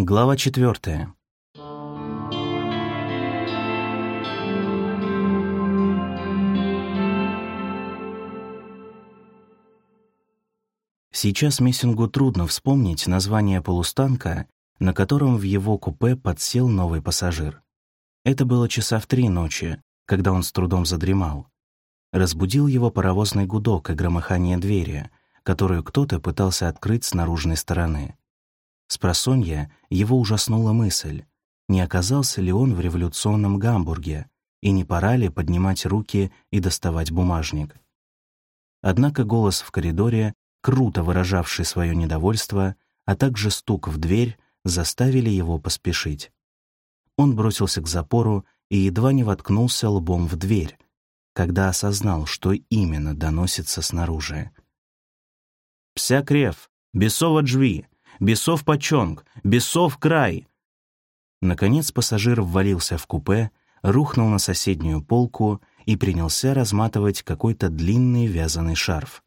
Глава четвертая. Сейчас Мессингу трудно вспомнить название полустанка, на котором в его купе подсел новый пассажир. Это было часа в три ночи, когда он с трудом задремал. Разбудил его паровозный гудок и громыхание двери, которую кто-то пытался открыть с наружной стороны. Спросонья его ужаснула мысль, не оказался ли он в революционном Гамбурге, и не пора ли поднимать руки и доставать бумажник. Однако голос в коридоре, круто выражавший свое недовольство, а также стук в дверь заставили его поспешить. Он бросился к запору и едва не воткнулся лбом в дверь, когда осознал, что именно доносится снаружи. «Пся крев! Бесова джви! Бесов почонг! Бесов край!» Наконец пассажир ввалился в купе, рухнул на соседнюю полку и принялся разматывать какой-то длинный вязаный шарф.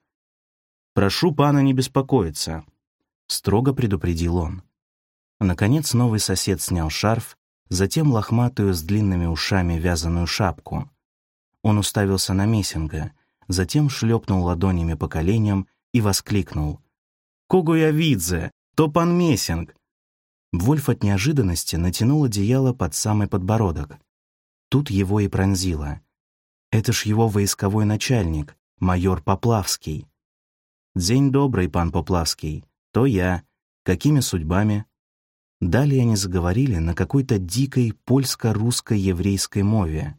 «Прошу пана не беспокоиться», — строго предупредил он. Наконец новый сосед снял шарф, затем лохматую с длинными ушами вязаную шапку. Он уставился на Мессинга, затем шлепнул ладонями по коленям и воскликнул. «Кого я видзе? то пан Мессинг!» Вольф от неожиданности натянул одеяло под самый подбородок. Тут его и пронзило. Это ж его войсковой начальник, майор Поплавский. «День добрый, пан Поплавский. То я. Какими судьбами?» Далее они заговорили на какой-то дикой польско-русско-еврейской мове.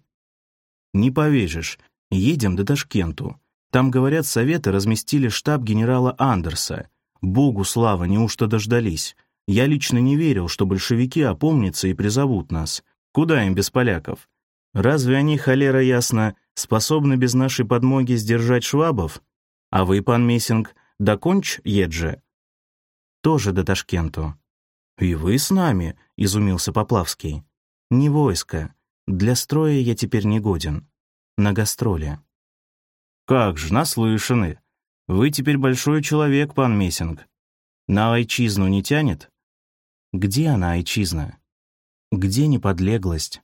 «Не поверишь, едем до Ташкенту. Там, говорят, советы разместили штаб генерала Андерса. Богу слава, неужто дождались. Я лично не верил, что большевики опомнятся и призовут нас. Куда им без поляков? Разве они, холера ясно, способны без нашей подмоги сдержать швабов? А вы, пан Мессинг, доконч едже?» «Тоже до Ташкенту». «И вы с нами?» — изумился Поплавский. «Не войско. Для строя я теперь не годен. На гастроли». «Как же, наслышаны. Вы теперь большой человек, пан Мессинг. На айчизну не тянет? Где она, айчизна? Где неподлеглость?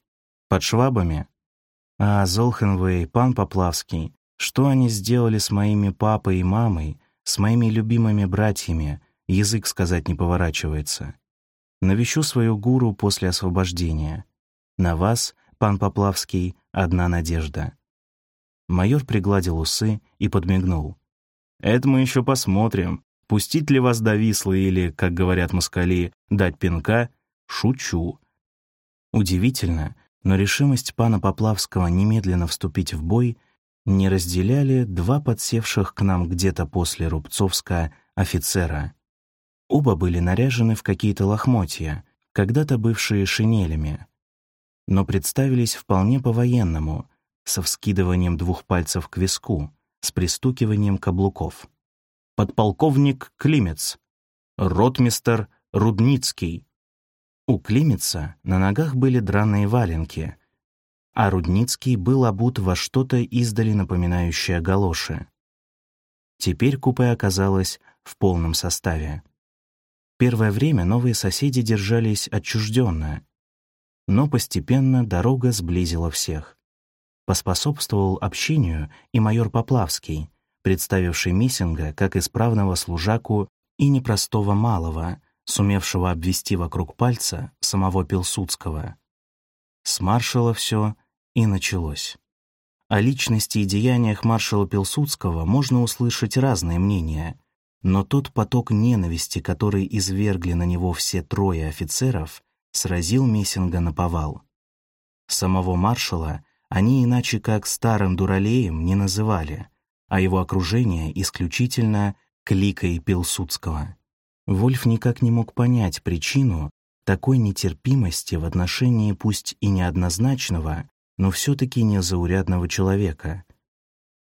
Под швабами? А, Золхенвей, пан Поплавский, что они сделали с моими папой и мамой, с моими любимыми братьями, язык сказать не поворачивается. Навещу свою гуру после освобождения. На вас, пан Поплавский, одна надежда. Майор пригладил усы и подмигнул. Это мы еще посмотрим. Пустить ли вас до Вислы или, как говорят москали, дать пинка? Шучу. Удивительно, но решимость пана Поплавского немедленно вступить в бой не разделяли два подсевших к нам где-то после Рубцовска офицера. Оба были наряжены в какие-то лохмотья, когда-то бывшие шинелями, но представились вполне по-военному, со вскидыванием двух пальцев к виску, с пристукиванием каблуков. Подполковник Климец, ротмистер Рудницкий. У Климеца на ногах были драные валенки, а Рудницкий был обут во что-то издали напоминающее галоши. Теперь купе оказалось в полном составе. Первое время новые соседи держались отчужденно, но постепенно дорога сблизила всех поспособствовал общению и майор Поплавский, представивший Миссинга как исправного служаку и непростого малого, сумевшего обвести вокруг пальца самого Пилсудского. С маршала все и началось. О личности и деяниях маршала Пилсудского можно услышать разные мнения, но тот поток ненависти, который извергли на него все трое офицеров, сразил Мессинга на повал. Самого маршала они иначе как старым дуралеем не называли, а его окружение исключительно кликой Пилсудского. Вольф никак не мог понять причину такой нетерпимости в отношении пусть и неоднозначного, но все-таки незаурядного человека.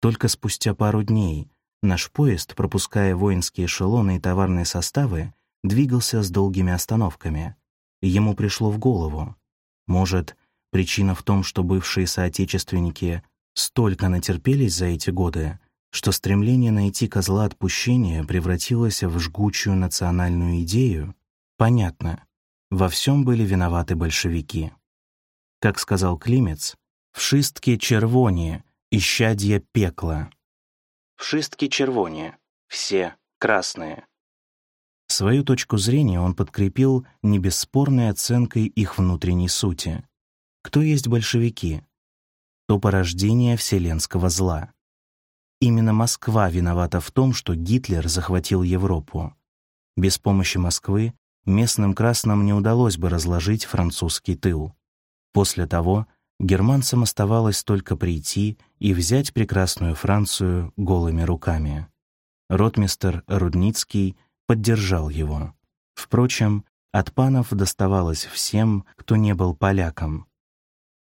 Только спустя пару дней наш поезд, пропуская воинские эшелоны и товарные составы, двигался с долгими остановками. Ему пришло в голову, может, Причина в том, что бывшие соотечественники столько натерпелись за эти годы, что стремление найти козла отпущения превратилось в жгучую национальную идею? Понятно. Во всем были виноваты большевики. Как сказал Климец, «Вшистки червони, исчадье пекла». Вшистки червони, все красные. Свою точку зрения он подкрепил небесспорной оценкой их внутренней сути. Кто есть большевики? То порождение вселенского зла. Именно Москва виновата в том, что Гитлер захватил Европу. Без помощи Москвы местным красным не удалось бы разложить французский тыл. После того германцам оставалось только прийти и взять прекрасную Францию голыми руками. Ротмистер Рудницкий поддержал его. Впрочем, от панов доставалось всем, кто не был поляком.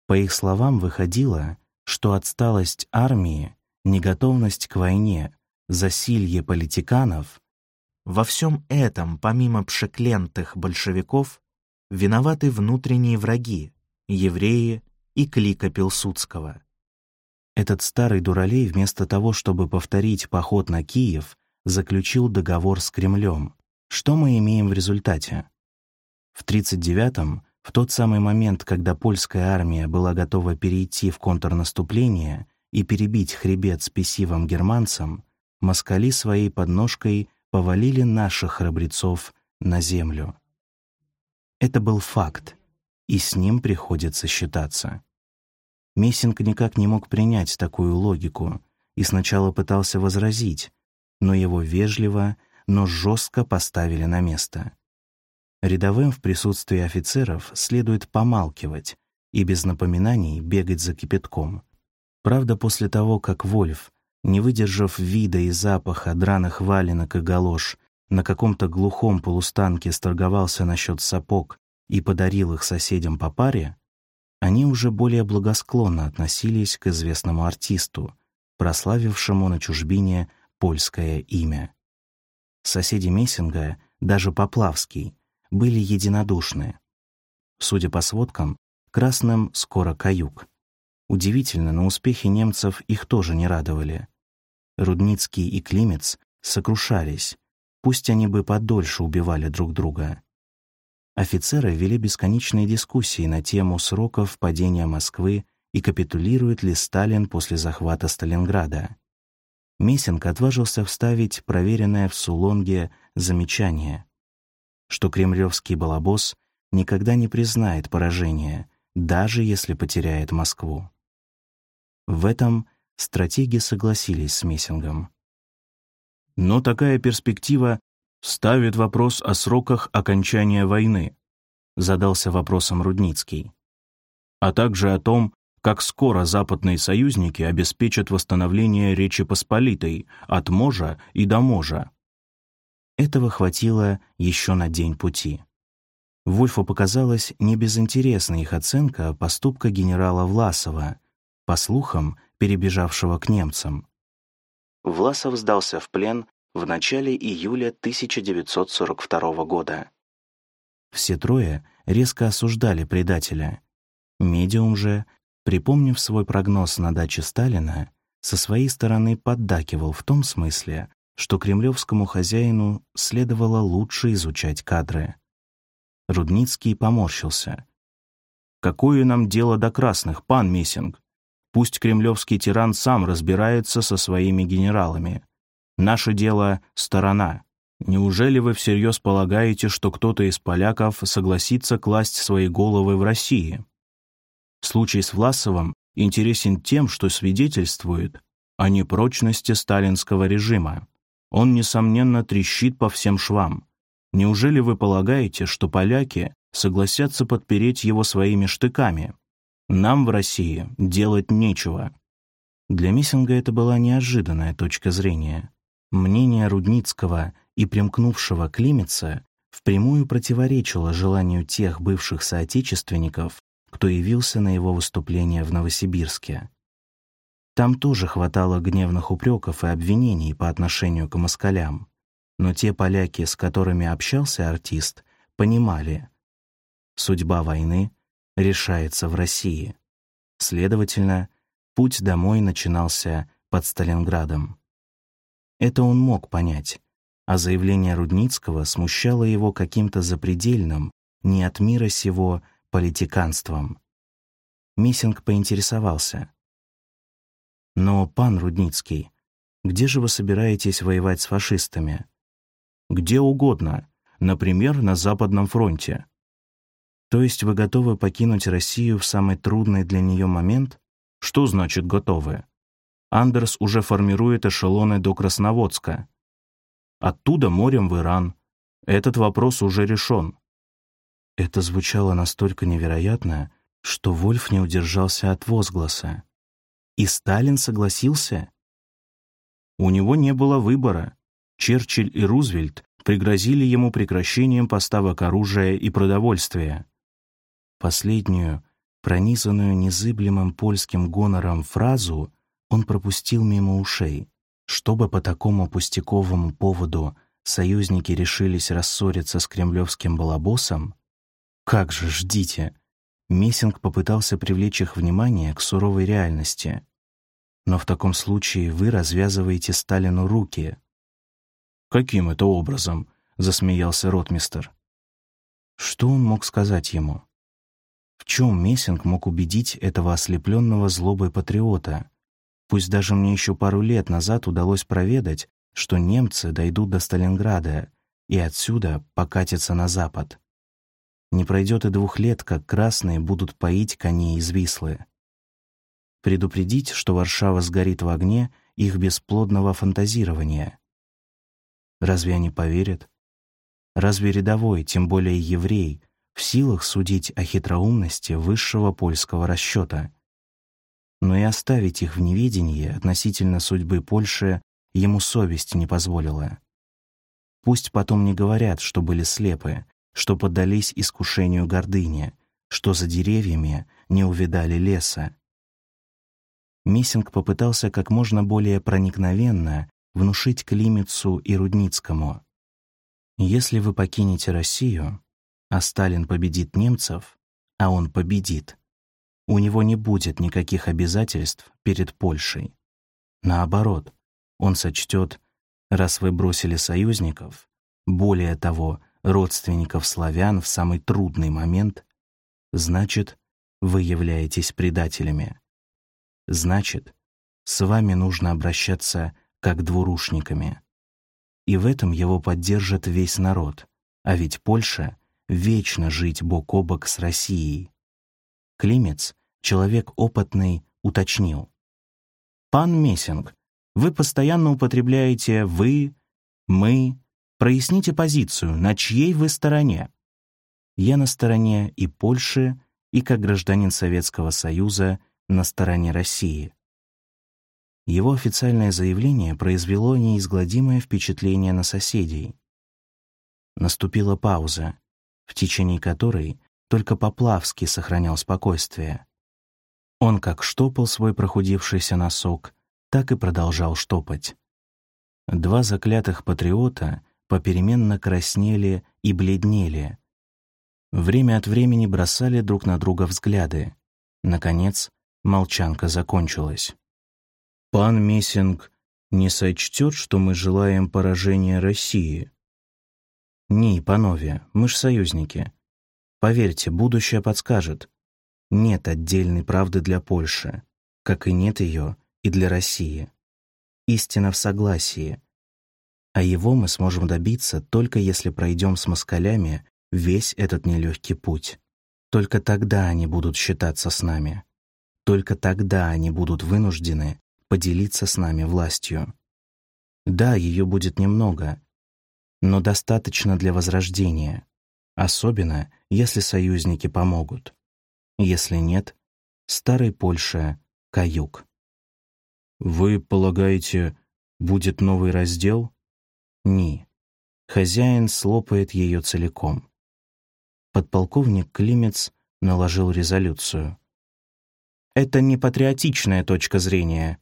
По их словам, выходило, что отсталость армии неготовность к войне, засилье политиканов — во всем этом, помимо пшеклентых большевиков, виноваты внутренние враги, евреи и клика Пилсудского. Этот старый дуралей вместо того, чтобы повторить поход на Киев, заключил договор с Кремлем. Что мы имеем в результате? В 1939-м, в тот самый момент, когда польская армия была готова перейти в контрнаступление, и перебить хребет спесивым германцам, москали своей подножкой повалили наших храбрецов на землю. Это был факт, и с ним приходится считаться. Мессинг никак не мог принять такую логику и сначала пытался возразить, но его вежливо, но жестко поставили на место. Рядовым в присутствии офицеров следует помалкивать и без напоминаний бегать за кипятком. Правда, после того, как Вольф, не выдержав вида и запаха драных валенок и галош, на каком-то глухом полустанке сторговался насчет сапог и подарил их соседям по паре, они уже более благосклонно относились к известному артисту, прославившему на чужбине польское имя. Соседи Мессинга, даже Поплавский, были единодушны. Судя по сводкам, красным скоро каюк. Удивительно, но успехи немцев их тоже не радовали. Рудницкий и Климец сокрушались, пусть они бы подольше убивали друг друга. Офицеры вели бесконечные дискуссии на тему сроков падения Москвы и капитулирует ли Сталин после захвата Сталинграда. Мессинг отважился вставить проверенное в Сулонге замечание, что кремлевский балабос никогда не признает поражения, даже если потеряет Москву. В этом стратеги согласились с Мессингом. Но такая перспектива ставит вопрос о сроках окончания войны, задался вопросом Рудницкий, а также о том, как скоро западные союзники обеспечат восстановление Речи Посполитой от Можа и до Можа. Этого хватило еще на день пути. Вольфу показалась небезынтересна их оценка поступка генерала Власова, по слухам, перебежавшего к немцам. Власов сдался в плен в начале июля 1942 года. Все трое резко осуждали предателя. Медиум же, припомнив свой прогноз на даче Сталина, со своей стороны поддакивал в том смысле, что кремлевскому хозяину следовало лучше изучать кадры. Рудницкий поморщился. «Какое нам дело до красных, пан Мессинг? Пусть кремлевский тиран сам разбирается со своими генералами. Наше дело — сторона. Неужели вы всерьез полагаете, что кто-то из поляков согласится класть свои головы в России? Случай с Власовым интересен тем, что свидетельствует о непрочности сталинского режима. Он, несомненно, трещит по всем швам. Неужели вы полагаете, что поляки согласятся подпереть его своими штыками? Нам в России делать нечего. Для Мессинга это была неожиданная точка зрения. Мнение Рудницкого и примкнувшего Климеца впрямую противоречило желанию тех бывших соотечественников, кто явился на его выступление в Новосибирске. Там тоже хватало гневных упреков и обвинений по отношению к москалям, но те поляки, с которыми общался артист, понимали, судьба войны решается в России. Следовательно, путь домой начинался под Сталинградом. Это он мог понять, а заявление Рудницкого смущало его каким-то запредельным, не от мира сего политиканством. Мессинг поинтересовался. «Но, пан Рудницкий, где же вы собираетесь воевать с фашистами?» «Где угодно, например, на Западном фронте». «То есть вы готовы покинуть Россию в самый трудный для нее момент?» «Что значит «готовы»?» Андерс уже формирует эшелоны до Красноводска. Оттуда морем в Иран. Этот вопрос уже решен. Это звучало настолько невероятно, что Вольф не удержался от возгласа. И Сталин согласился? У него не было выбора. Черчилль и Рузвельт пригрозили ему прекращением поставок оружия и продовольствия. Последнюю, пронизанную незыблемым польским гонором фразу он пропустил мимо ушей. Чтобы по такому пустяковому поводу союзники решились рассориться с кремлевским балабосом? Как же, ждите! Мессинг попытался привлечь их внимание к суровой реальности. Но в таком случае вы развязываете Сталину руки. «Каким это образом?» — засмеялся ротмистер. Что он мог сказать ему? В чем Мессинг мог убедить этого ослепленного злобой патриота? Пусть даже мне еще пару лет назад удалось проведать, что немцы дойдут до Сталинграда и отсюда покатятся на запад. Не пройдет и двух лет, как красные будут поить коней из Вислы. Предупредить, что Варшава сгорит в огне их бесплодного фантазирования. Разве они поверят? Разве рядовой, тем более еврей, в силах судить о хитроумности высшего польского расчета? Но и оставить их в неведении относительно судьбы Польши ему совесть не позволила. Пусть потом не говорят, что были слепы, что поддались искушению гордыни, что за деревьями не увидали леса. Мессинг попытался как можно более проникновенно внушить Климецу и Рудницкому. «Если вы покинете Россию, а Сталин победит немцев, а он победит, у него не будет никаких обязательств перед Польшей. Наоборот, он сочтет, раз вы бросили союзников, более того, родственников славян в самый трудный момент, значит, вы являетесь предателями. Значит, с вами нужно обращаться как двурушниками. И в этом его поддержит весь народ, а ведь Польша — вечно жить бок о бок с Россией. Климец, человек опытный, уточнил. «Пан Мессинг, вы постоянно употребляете «вы», «мы», Проясните позицию, на чьей вы стороне. Я на стороне и Польши, и как гражданин Советского Союза на стороне России. Его официальное заявление произвело неизгладимое впечатление на соседей. Наступила пауза, в течение которой только Поплавский сохранял спокойствие. Он как штопал свой прохудившийся носок, так и продолжал штопать. Два заклятых патриота попеременно краснели и бледнели. Время от времени бросали друг на друга взгляды. Наконец, молчанка закончилась. «Пан Мессинг не сочтет, что мы желаем поражения России?» «Не, панове, мы ж союзники. Поверьте, будущее подскажет. Нет отдельной правды для Польши, как и нет ее и для России. Истина в согласии, а его мы сможем добиться только если пройдем с москалями весь этот нелегкий путь. Только тогда они будут считаться с нами. Только тогда они будут вынуждены поделиться с нами властью. Да, ее будет немного, но достаточно для возрождения, особенно если союзники помогут. Если нет, старый Польша — каюк. «Вы полагаете, будет новый раздел?» Ни. Хозяин слопает ее целиком. Подполковник Климец наложил резолюцию. «Это не патриотичная точка зрения».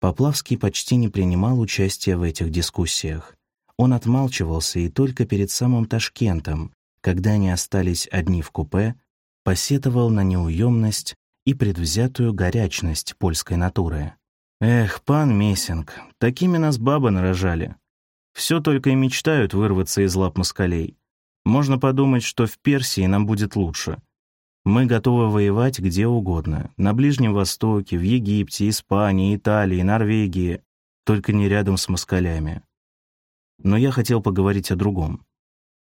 Поплавский почти не принимал участия в этих дискуссиях. Он отмалчивался и только перед самым Ташкентом, когда они остались одни в купе, посетовал на неуемность и предвзятую горячность польской натуры. «Эх, пан Мессинг, такими нас бабы нарожали. Все только и мечтают вырваться из лап москалей. Можно подумать, что в Персии нам будет лучше. Мы готовы воевать где угодно. На Ближнем Востоке, в Египте, Испании, Италии, Норвегии. Только не рядом с москалями. Но я хотел поговорить о другом.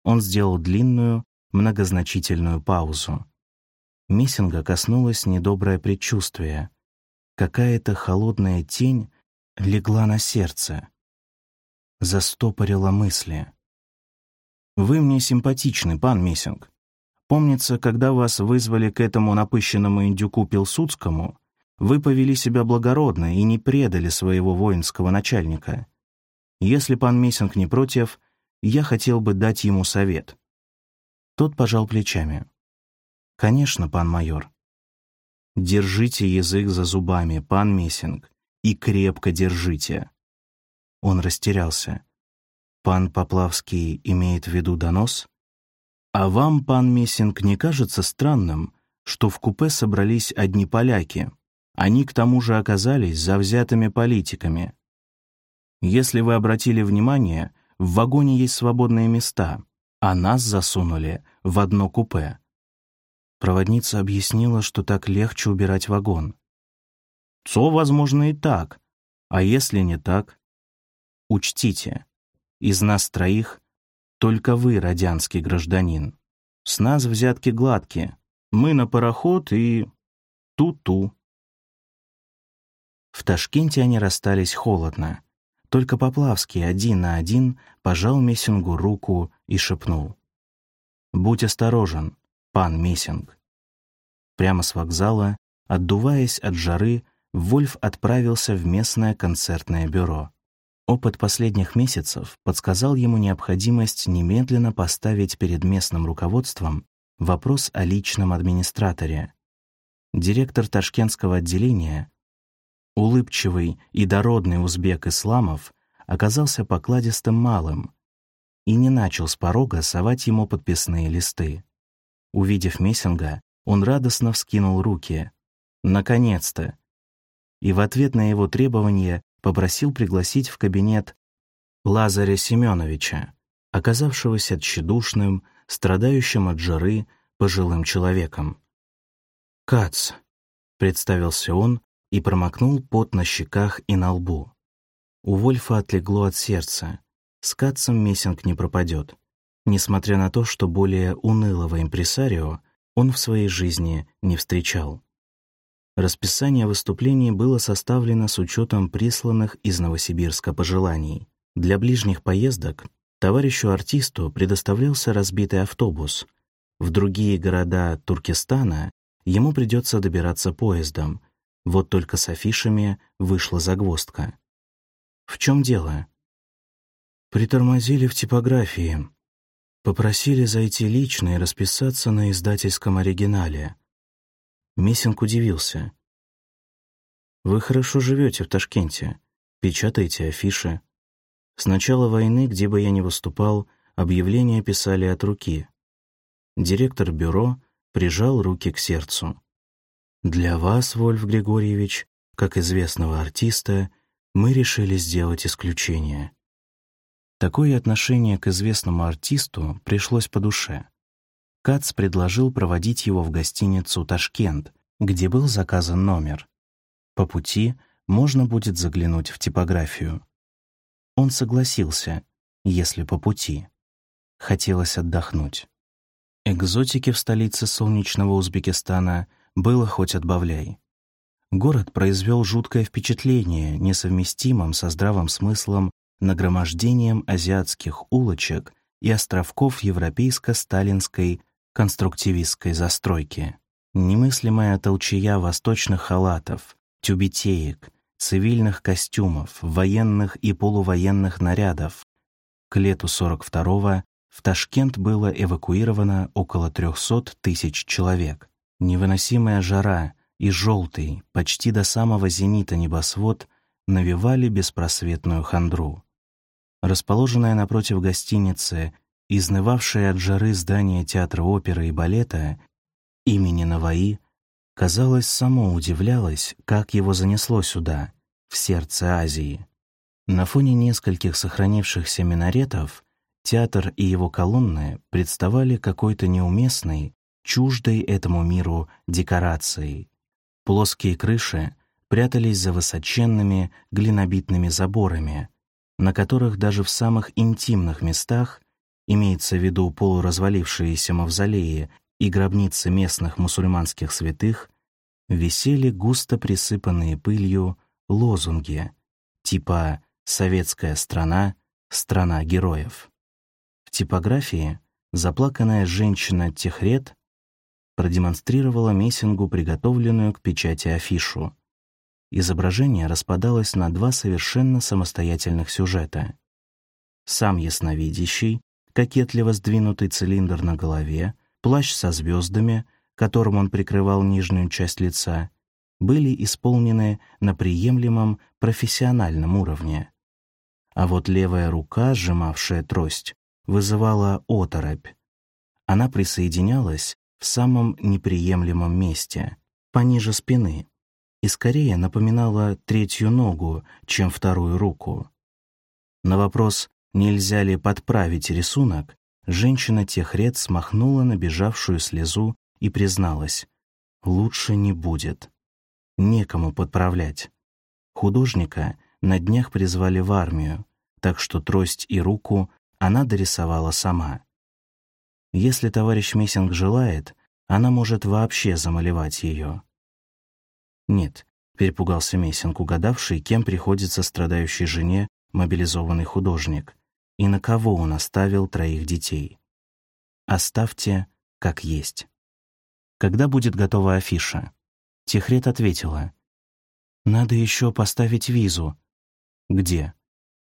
Он сделал длинную, многозначительную паузу. Миссинга коснулось недоброе предчувствие. Какая-то холодная тень легла на сердце. Застопорила мысли. «Вы мне симпатичны, пан Миссинг. Помнится, когда вас вызвали к этому напыщенному индюку Пилсудскому, вы повели себя благородно и не предали своего воинского начальника. Если пан Миссинг не против, я хотел бы дать ему совет». Тот пожал плечами. «Конечно, пан майор. Держите язык за зубами, пан Миссинг, и крепко держите». Он растерялся. «Пан Поплавский имеет в виду донос?» «А вам, пан Миссинг, не кажется странным, что в купе собрались одни поляки? Они к тому же оказались завзятыми политиками. Если вы обратили внимание, в вагоне есть свободные места, а нас засунули в одно купе. Проводница объяснила, что так легче убирать вагон. «Цо, возможно, и так. А если не так? Учтите, из нас троих только вы родянский гражданин. С нас взятки гладкие. Мы на пароход и... ту-ту». В Ташкенте они расстались холодно. Только Поплавский один на один пожал Мессингу руку и шепнул. «Будь осторожен, пан Мессинг». Прямо с вокзала, отдуваясь от жары, Вольф отправился в местное концертное бюро. Опыт последних месяцев подсказал ему необходимость немедленно поставить перед местным руководством вопрос о личном администраторе. Директор ташкентского отделения Улыбчивый и дородный узбек Исламов оказался покладистым малым и не начал с порога совать ему подписные листы. Увидев Мессинга, он радостно вскинул руки. Наконец-то! И в ответ на его требование попросил пригласить в кабинет Лазаря Семеновича, оказавшегося тщедушным, страдающим от жары, пожилым человеком. «Кац», — представился он, и промокнул пот на щеках и на лбу. У Вольфа отлегло от сердца. С Катцем Мессинг не пропадет, несмотря на то, что более унылого импресарио он в своей жизни не встречал. Расписание выступлений было составлено с учетом присланных из Новосибирска пожеланий. Для ближних поездок товарищу-артисту предоставлялся разбитый автобус. В другие города Туркестана ему придется добираться поездом, вот только с афишами вышла загвоздка. В чем дело? Притормозили в типографии. Попросили зайти лично и расписаться на издательском оригинале. Мессинг удивился. «Вы хорошо живете в Ташкенте, печатаете афиши. С начала войны, где бы я ни выступал, объявления писали от руки. Директор бюро прижал руки к сердцу. Для вас, Вольф Григорьевич, как известного артиста, мы решили сделать исключение. Такое отношение к известному артисту пришлось по душе. Кац предложил проводить его в гостиницу «Ташкент», где был заказан номер. По пути можно будет заглянуть в типографию. Он согласился, если по пути. Хотелось отдохнуть. Экзотики в столице солнечного Узбекистана было хоть отбавляй. Город произвел жуткое впечатление, несовместимым со здравым смыслом нагромождением азиатских улочек и островков европейско-сталинской конструктивистской застройки. Немыслимая толчая восточных халатов, тюбетеек, цивильных костюмов, военных и полувоенных нарядов. К лету 42-го в Ташкент было эвакуировано около 300 тысяч человек. Невыносимая жара и желтый, почти до самого зенита небосвод навевали беспросветную хандру. Расположенное напротив гостиницы, изнывавшее от жары здание театра оперы и балета имени Наваи, казалось, само удивлялось, как его занесло сюда, в сердце Азии. На фоне нескольких сохранившихся минаретов театр и его колонны представали какой-то неуместной, чуждой этому миру декорацией. Плоские крыши прятались за высоченными глинобитными заборами, на которых даже в самых интимных местах, имеется в виду полуразвалившиеся мавзолеи и гробницы местных мусульманских святых, висели густо присыпанные пылью лозунги типа «Советская страна, страна героев». В типографии заплаканная женщина Техрет продемонстрировала Мессингу приготовленную к печати афишу. Изображение распадалось на два совершенно самостоятельных сюжета. Сам ясновидящий, кокетливо сдвинутый цилиндр на голове, плащ со звездами, которым он прикрывал нижнюю часть лица, были исполнены на приемлемом профессиональном уровне. А вот левая рука, сжимавшая трость, вызывала оторопь. Она присоединялась в самом неприемлемом месте, пониже спины, и скорее напоминала третью ногу, чем вторую руку. На вопрос, нельзя ли подправить рисунок, женщина тех ред смахнула набежавшую слезу и призналась, «Лучше не будет. Некому подправлять. Художника на днях призвали в армию, так что трость и руку она дорисовала сама. Если товарищ Мессинг желает, она может вообще замалевать ее. Нет, перепугался Мессинг, угадавший, кем приходится страдающей жене мобилизованный художник и на кого он оставил троих детей. Оставьте как есть. Когда будет готова афиша? Техрет ответила. Надо еще поставить визу. Где?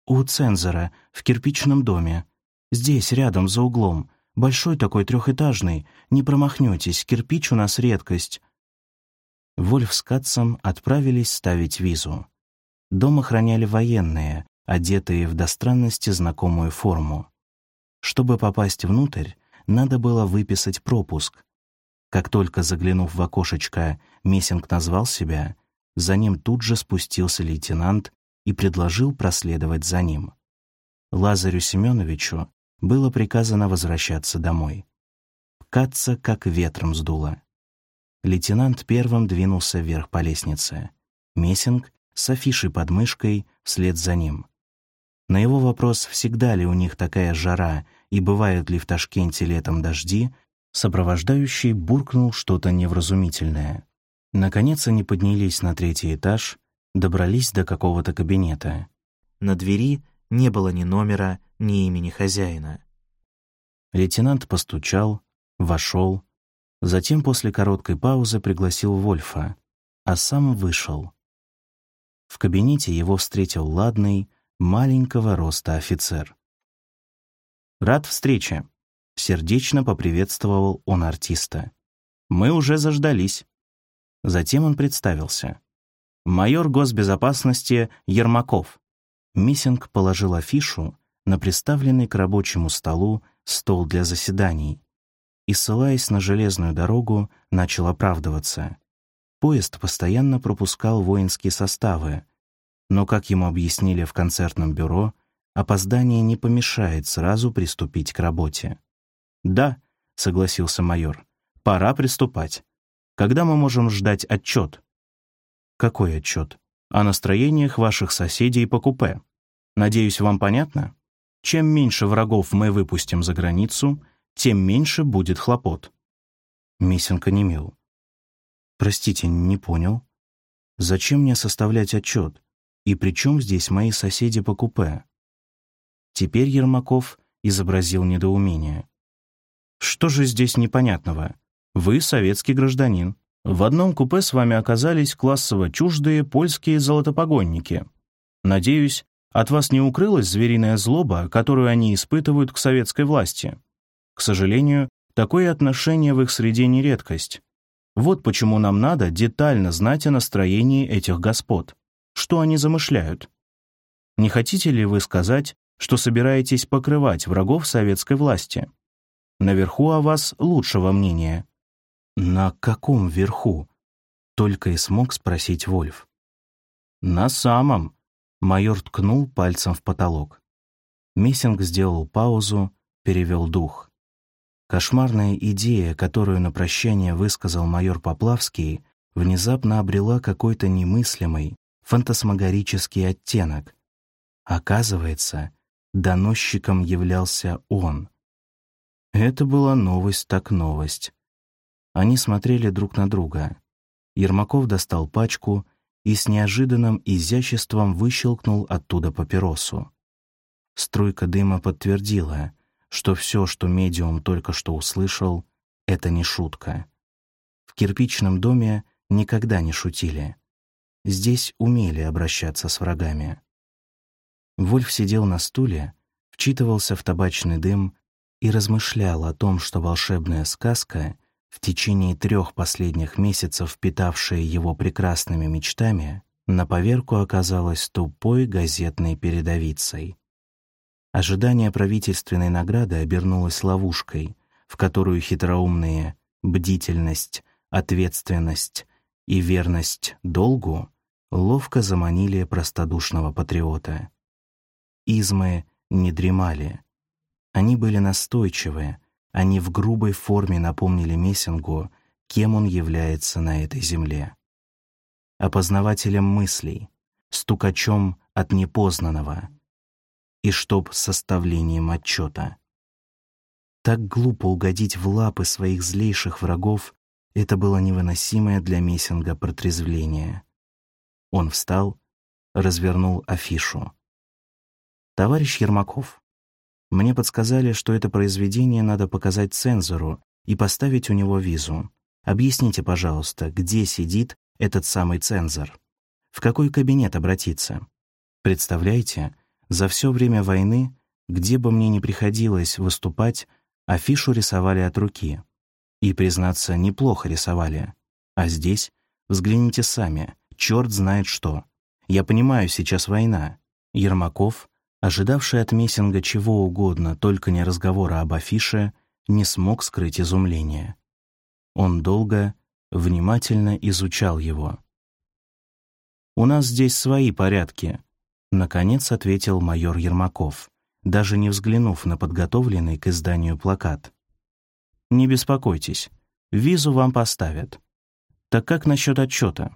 У цензора, в кирпичном доме. Здесь, рядом, за углом. Большой такой трехэтажный. Не промахнетесь, кирпич у нас редкость. Вольф с Катцем отправились ставить визу. Дом охраняли военные, одетые в до странности знакомую форму. Чтобы попасть внутрь, надо было выписать пропуск. Как только заглянув в окошечко, Мессинг назвал себя, за ним тут же спустился лейтенант и предложил проследовать за ним. Лазарю Семеновичу было приказано возвращаться домой. Катца как ветром сдуло. Лейтенант первым двинулся вверх по лестнице. Мессинг с афишей под мышкой вслед за ним. На его вопрос, всегда ли у них такая жара и бывают ли в Ташкенте летом дожди, сопровождающий буркнул что-то невразумительное. Наконец они поднялись на третий этаж, добрались до какого-то кабинета. На двери не было ни номера, ни имени хозяина. Лейтенант постучал, вошел, затем после короткой паузы пригласил Вольфа, а сам вышел. В кабинете его встретил ладный, маленького роста офицер. «Рад встрече», — сердечно поприветствовал он артиста. «Мы уже заждались». Затем он представился майор госбезопасности Ермаков. Миссинг положил афишу на приставленный к рабочему столу стол для заседаний и, ссылаясь на железную дорогу, начал оправдываться. Поезд постоянно пропускал воинские составы, но, как ему объяснили в концертном бюро, опоздание не помешает сразу приступить к работе. «Да», — согласился майор, — «пора приступать. Когда мы можем ждать отчет?» Какой отчет? О настроениях ваших соседей по купе. Надеюсь, вам понятно? Чем меньше врагов мы выпустим за границу, тем меньше будет хлопот. Миссинг онемел. Простите, не понял. Зачем мне составлять отчет? И при чем здесь мои соседи по купе? Теперь Ермаков изобразил недоумение. Что же здесь непонятного? Вы советский гражданин. В одном купе с вами оказались классово чуждые польские золотопогонники. Надеюсь, от вас не укрылась звериная злоба, которую они испытывают к советской власти. К сожалению, такое отношение в их среде не редкость. Вот почему нам надо детально знать о настроении этих господ. Что они замышляют? Не хотите ли вы сказать, что собираетесь покрывать врагов советской власти? Наверху о вас лучшего мнения. «На каком верху?» — только и смог спросить Вольф. «На самом», — майор ткнул пальцем в потолок. Мессинг сделал паузу, перевел дух. Кошмарная идея, которую на прощание высказал майор Поплавский, внезапно обрела какой-то немыслимый, фантасмагорический оттенок. Оказывается, доносчиком являлся он. Это была новость так новость. Они смотрели друг на друга. Ермаков достал пачку и с неожиданным изяществом выщелкнул оттуда папиросу. Струйка дыма подтвердила, что все, что медиум только что услышал, это не шутка. В кирпичном доме никогда не шутили. Здесь умели обращаться с врагами. Вольф сидел на стуле, вчитывался в табачный дым и размышлял о том, что волшебная сказка, в течение трех последних месяцев питавшая его прекрасными мечтами, на поверку оказалась тупой газетной передовицей. Ожидание правительственной награды обернулось ловушкой, в которую хитроумные бдительность, ответственность и верность долгу ловко заманили простодушного патриота. Измы не дремали. Они были настойчивы, они в грубой форме напомнили Мессингу, кем он является на этой земле. Опознавателем мыслей, стукачом от непознанного — и чтоб составлением отчета. Так глупо угодить в лапы своих злейших врагов — это было невыносимое для Мессинга протрезвление. Он встал, развернул афишу. «Товарищ Ермаков, мне подсказали, что это произведение надо показать цензору и поставить у него визу. Объясните, пожалуйста, где сидит этот самый цензор? В какой кабинет обратиться? Представляете, за все время войны, где бы мне ни приходилось выступать, афишу рисовали от руки. И, признаться, неплохо рисовали. А здесь, взгляните сами, черт знает что. Я понимаю, сейчас война. Ермаков, ожидавший от Мессинга чего угодно, только не разговора об афише, не смог скрыть изумление. Он долго, внимательно изучал его. «У нас здесь свои порядки», Наконец ответил майор Ермаков, даже не взглянув на подготовленный к изданию плакат. «Не беспокойтесь, визу вам поставят. Так как насчет отчета?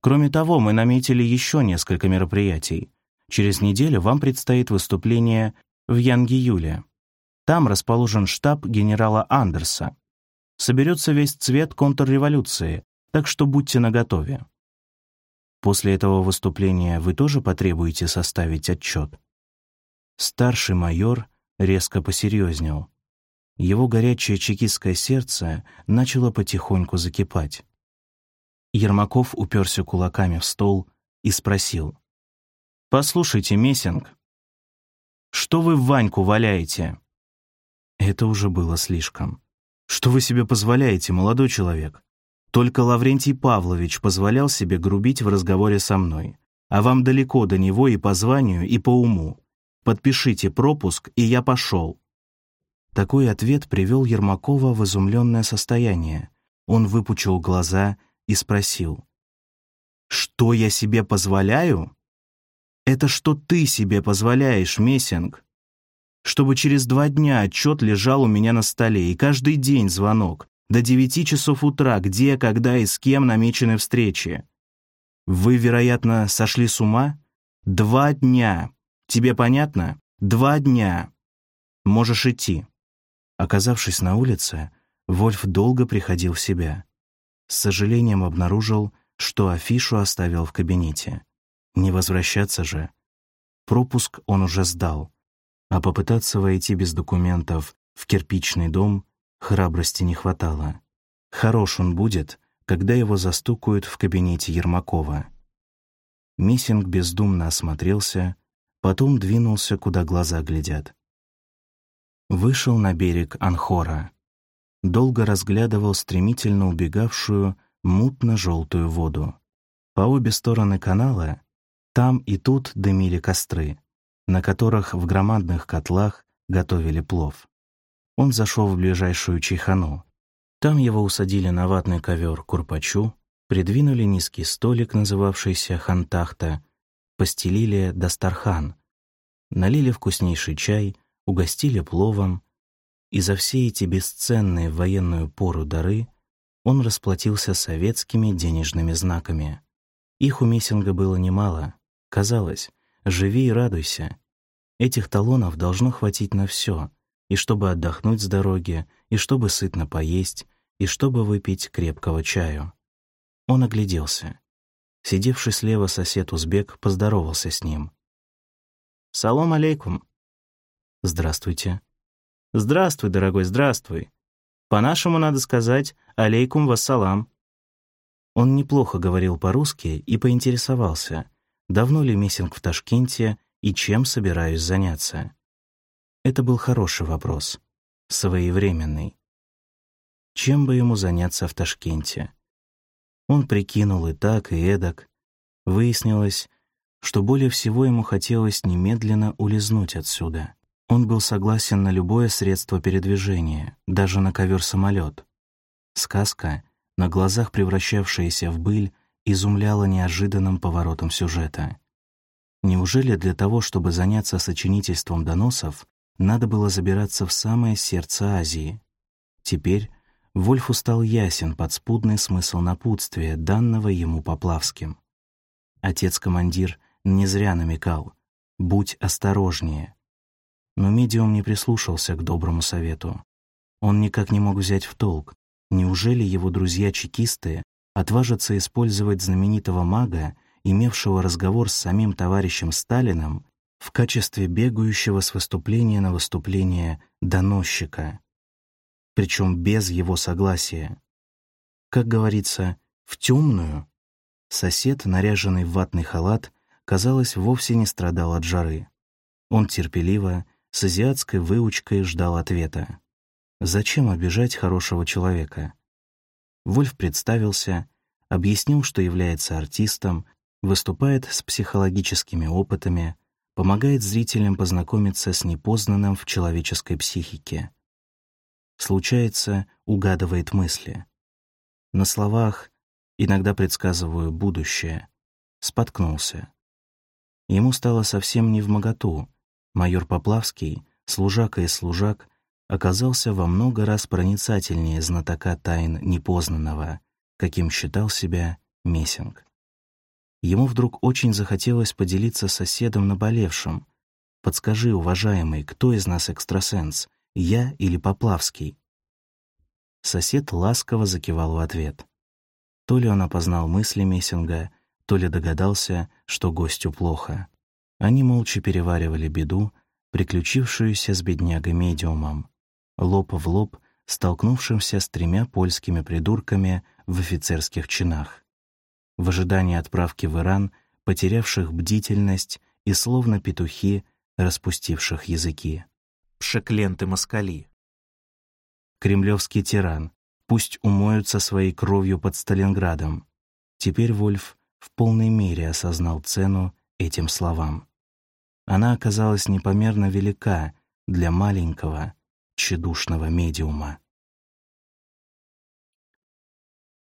Кроме того, мы наметили еще несколько мероприятий. Через неделю вам предстоит выступление в Янге-Юле. Там расположен штаб генерала Андерса. Соберется весь цвет контрреволюции, так что будьте наготове. После этого выступления вы тоже потребуете составить отчет. Старший майор резко посерьезнел. Его горячее чекистское сердце начало потихоньку закипать. Ермаков уперся кулаками в стол и спросил. «Послушайте, Мессинг, что вы в Ваньку валяете?» Это уже было слишком. «Что вы себе позволяете, молодой человек? Только Лаврентий Павлович позволял себе грубить в разговоре со мной. А вам далеко до него и по званию, и по уму. Подпишите пропуск, и я пошел». Такой ответ привел Ермакова в изумленное состояние. Он выпучил глаза и спросил. «Что я себе позволяю?» «Это что ты себе позволяешь, Мессинг?» «Чтобы через два дня отчет лежал у меня на столе, и каждый день звонок, до девяти часов утра, где, когда и с кем намечены встречи. Вы, вероятно, сошли с ума? Два дня. Тебе понятно? Два дня. Можешь идти. Оказавшись на улице, Вольф долго приходил в себя. С сожалением обнаружил, что афишу оставил в кабинете. Не возвращаться же. Пропуск он уже сдал, а попытаться войти без документов в кирпичный дом Храбрости не хватало. Хорош он будет, когда его застукают в кабинете Ермакова. Миссинг бездумно осмотрелся, потом двинулся, куда глаза глядят. Вышел на берег Анхора. Долго разглядывал стремительно убегавшую мутно-желтую воду. По обе стороны канала там и тут дымили костры, на которых в громадных котлах готовили плов. Он зашел в ближайшую чайхану. Там его усадили на ватный ковер курпачу, придвинули низкий столик, называвшийся хантахта, постелили дастархан. Налили вкуснейший чай, угостили пловом, и за все эти бесценные в военную пору дары он расплатился советскими денежными знаками. Их у Мессинга было немало. Казалось, живи и радуйся. Этих талонов должно хватить на все, и чтобы отдохнуть с дороги, и чтобы сытно поесть, и чтобы выпить крепкого чаю. Он огляделся. Сидевший слева сосед-узбек поздоровался с ним. «Салом алейкум». «Здравствуйте». «Здравствуй, дорогой, здравствуй. По-нашему надо сказать «алейкум вассалам». Он неплохо говорил по-русски и поинтересовался, давно ли Мессинг в Ташкенте и чем собираюсь заняться. Это был хороший вопрос, своевременный. Чем бы ему заняться в Ташкенте? Он прикинул и так, и эдак. Выяснилось, что более всего ему хотелось немедленно улизнуть отсюда. Он был согласен на любое средство передвижения, даже на ковер-самолет. Сказка, на глазах превращавшаяся в быль, изумляла неожиданным поворотом сюжета. Неужели для того, чтобы заняться сочинительством доносов, надо было забираться в самое сердце Азии? Теперь Вольфу стал ясен подспудный смысл напутствия, данного ему Поплавским. Отец-командир не зря намекал «Будь осторожнее». Но медиум не прислушался к доброму совету. Он никак не мог взять в толк, неужели его друзья-чекисты отважатся использовать знаменитого мага, имевшего разговор с самим товарищем Сталиным, в качестве бегающего с выступления на выступление доносчика, причем без его согласия. Как говорится, в темную сосед, наряженный в ватный халат, казалось, вовсе не страдал от жары. Он терпеливо, с азиатской выучкой ждал ответа. Зачем обижать хорошего человека? Вольф представился, объяснил, что является артистом, выступает с психологическими опытами, помогает зрителям познакомиться с непознанным в человеческой психике. Случается, угадывает мысли. На словах иногда предсказываю будущее. Споткнулся. Ему стало совсем не в моготу. Майор Поплавский, служака и служак, оказался во много раз проницательнее знатока тайн непознанного, каким считал себя Мессинг. Ему вдруг очень захотелось поделиться с соседом наболевшим. «Подскажи, уважаемый, кто из нас экстрасенс, я или Поплавский?» Сосед ласково закивал в ответ. То ли он опознал мысли Мессинга, то ли догадался, что гостю плохо. Они молча переваривали беду, приключившуюся с беднягой-медиумом, лоб в лоб, столкнувшимся с тремя польскими придурками в офицерских чинах в ожидании отправки в Иран, потерявших бдительность и словно петухи, распустивших языки. Пшекленты-москали. Кремлевский тиран. Пусть умоются своей кровью под Сталинградом. Теперь Вольф в полной мере осознал цену этим словам. Она оказалась непомерно велика для маленького, тщедушного медиума.